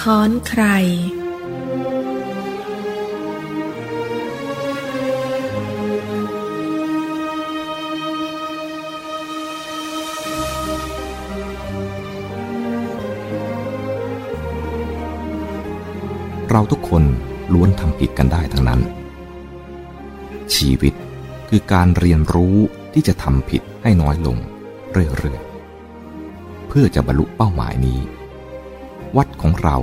ค้อนใคร เราทุกคนล้วนทำผิดกันได้ทั้งนั้น ชีวิตคือการเรียนรู้ที่จะทำผิดให้น้อยลงเรื่อยๆ เพื่อจะบรรลุเป้าหมายนี้ วัดของเรา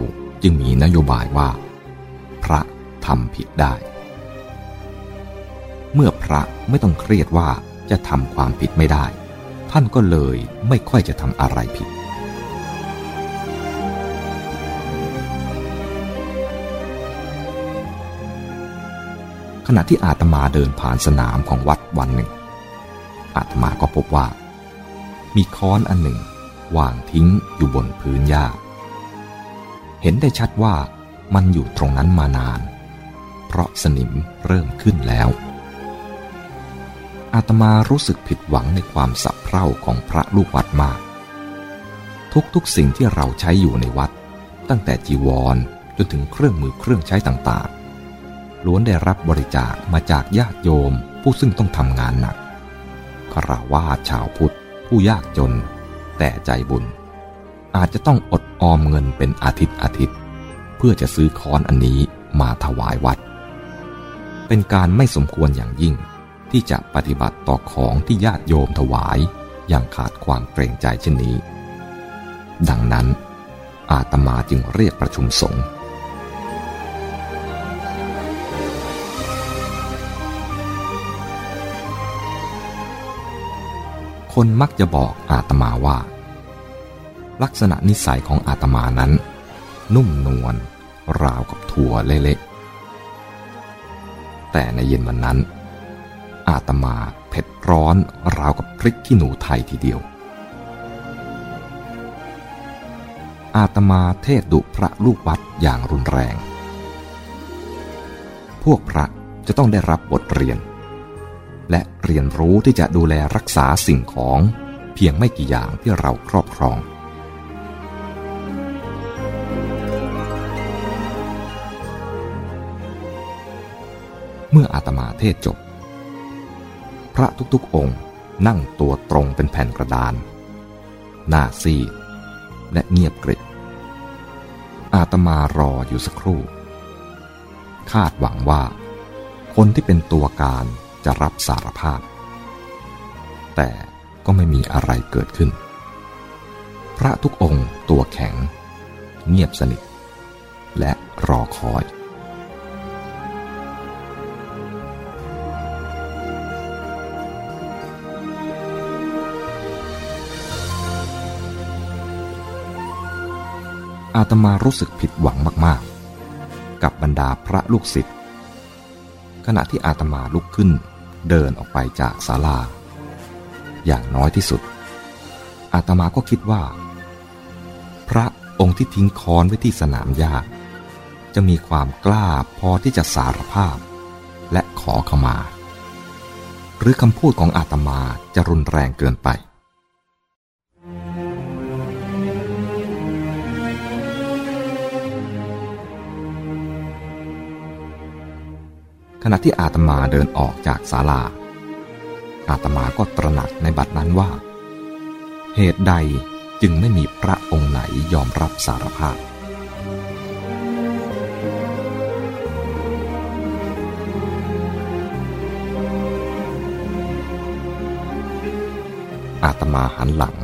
จึงมีนโยบายว่า พระทำผิดได้ เมื่อพระไม่ต้องเครียดว่าจะทำความผิดไม่ได้ ท่านก็เลยไม่ค่อยจะทำอะไรผิด ขณะที่อาตมาเดินผ่านสนามของวัดวันหนึ่ง อาตมาก็พบว่า มีค้อนอันหนึ่งวางทิ้งอยู่บนพื้นหญ้า เห็นได้ชัดว่ามันอยู่ตรงนั้นมานาน เพราะสนิมเริ่มขึ้นแล้ว อาตมารู้สึกผิดหวังในความสับเพร่าของพระลูกวัดมาก ทุกๆสิ่งที่เราใช้อยู่ในวัด ตั้งแต่จีวรจนถึงเครื่องมือเครื่องใช้ต่างๆ ล้วนได้รับบริจาคมาจากญาติโยมผู้ซึ่งต้องทำงานหนักคราวาชาวพุทธผู้ยากจน แต่ใจบุญ อาจจะต้องอดออมเงินเป็นอาทิตย์อาทิตย์ เพื่อจะซื้อค้อนอันนี้มาถวายวัด เป็นการไม่สมควรอย่างยิ่ง ที่จะปฏิบัติต่อของที่ญาติโยมถวายอย่างขาดความเกรงใจเช่นนี้ ดังนั้น อาตมาจึงเรียกประชุมสงฆ์คนมักจะบอกอาตมาว่า ลักษณะนิสัยของอาตมานั้น นุ่มนวลราวกับถั่วเละๆแต่ในเย็นวันนั้น อาตมาเผ็ดร้อนราวกับพริกขี้หนูไทยทีเดียว อาตมาเทศดุพระลูกวัดอย่างรุนแรง พวกพระจะต้องได้รับบทเรียน และเรียนรู้ที่จะดูแลรักษาสิ่งของเพียงไม่กี่อย่างที่เราครอบครอง มื่ออาตมาเทศจบ พระทุกๆองค์นั่งตัวตรงเป็นแผ่นกระดาน หน้าซีดและเงียบกริบอาตมารออยู่สักครู่ คาดหวังว่า คนที่เป็นตัวการจะรับสารภาพ แต่ก็ไม่มีอะไรเกิดขึ้น พระทุกองค์ตัวแข็ง เงียบสนิท และรอคอย อาตมารู้สึกผิดหวังมากๆ กับบรรดาพระลูกศิษย์ขณะที่อาตมาลุกขึ้นเดินออกไปจากศาลา อย่างน้อยที่สุด อาตมาก็คิดว่า พระองค์ที่ทิ้งค้อนไว้ที่สนามหญ้าจะมีความกล้าพอที่จะสารภาพ และขอขมา หรือคำพูดของอาตมาจะรุนแรงเกินไป ขณะที่อาตมาเดินออกจากศาลา อาตมาก็ตระหนักในบัดนั้นว่า เหตุใดจึงไม่มีพระองค์ไหนยอมรับสารภาพ อาตมาหันหลัง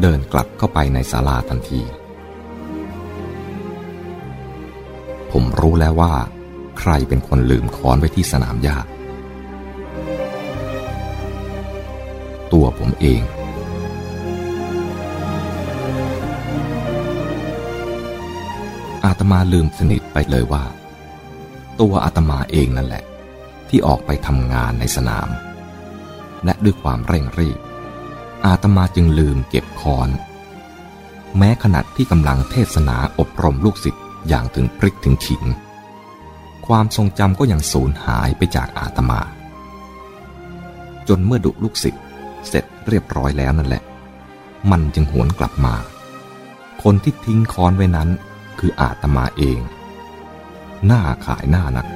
เดินกลับเข้าไปในศาลาทันที ผมรู้แล้วว่า ใครเป็นคนลืมค้อนไว้ที่สนามหญ้า ตัวผมเอง อาตมาลืมสนิทไปเลยว่า ตัวอาตมาเองนั่นแหละ ที่ออกไปทำงานในสนาม และด้วยความเร่งรีบ อาตมาจึงลืมเก็บค้อน แม้ขณะที่กำลังเทศนาอบรมลูกศิษย์อย่างถึงพริกถึงขิง ความทรงจำก็ยังสูญหายไปจากอาตมา จนเมื่อดุลูกศิษย์เสร็จเรียบร้อยแล้วนั่นแหละ มันจึงหวนกลับมา คนที่ทิ้งคอนไว้นั้นคืออาตมาเอง หน้าขายหน้านัก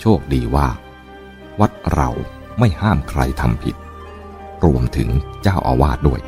โชคดีว่า วัดเราไม่ห้ามใครทำผิด รวมถึงเจ้าอาวาสด้วย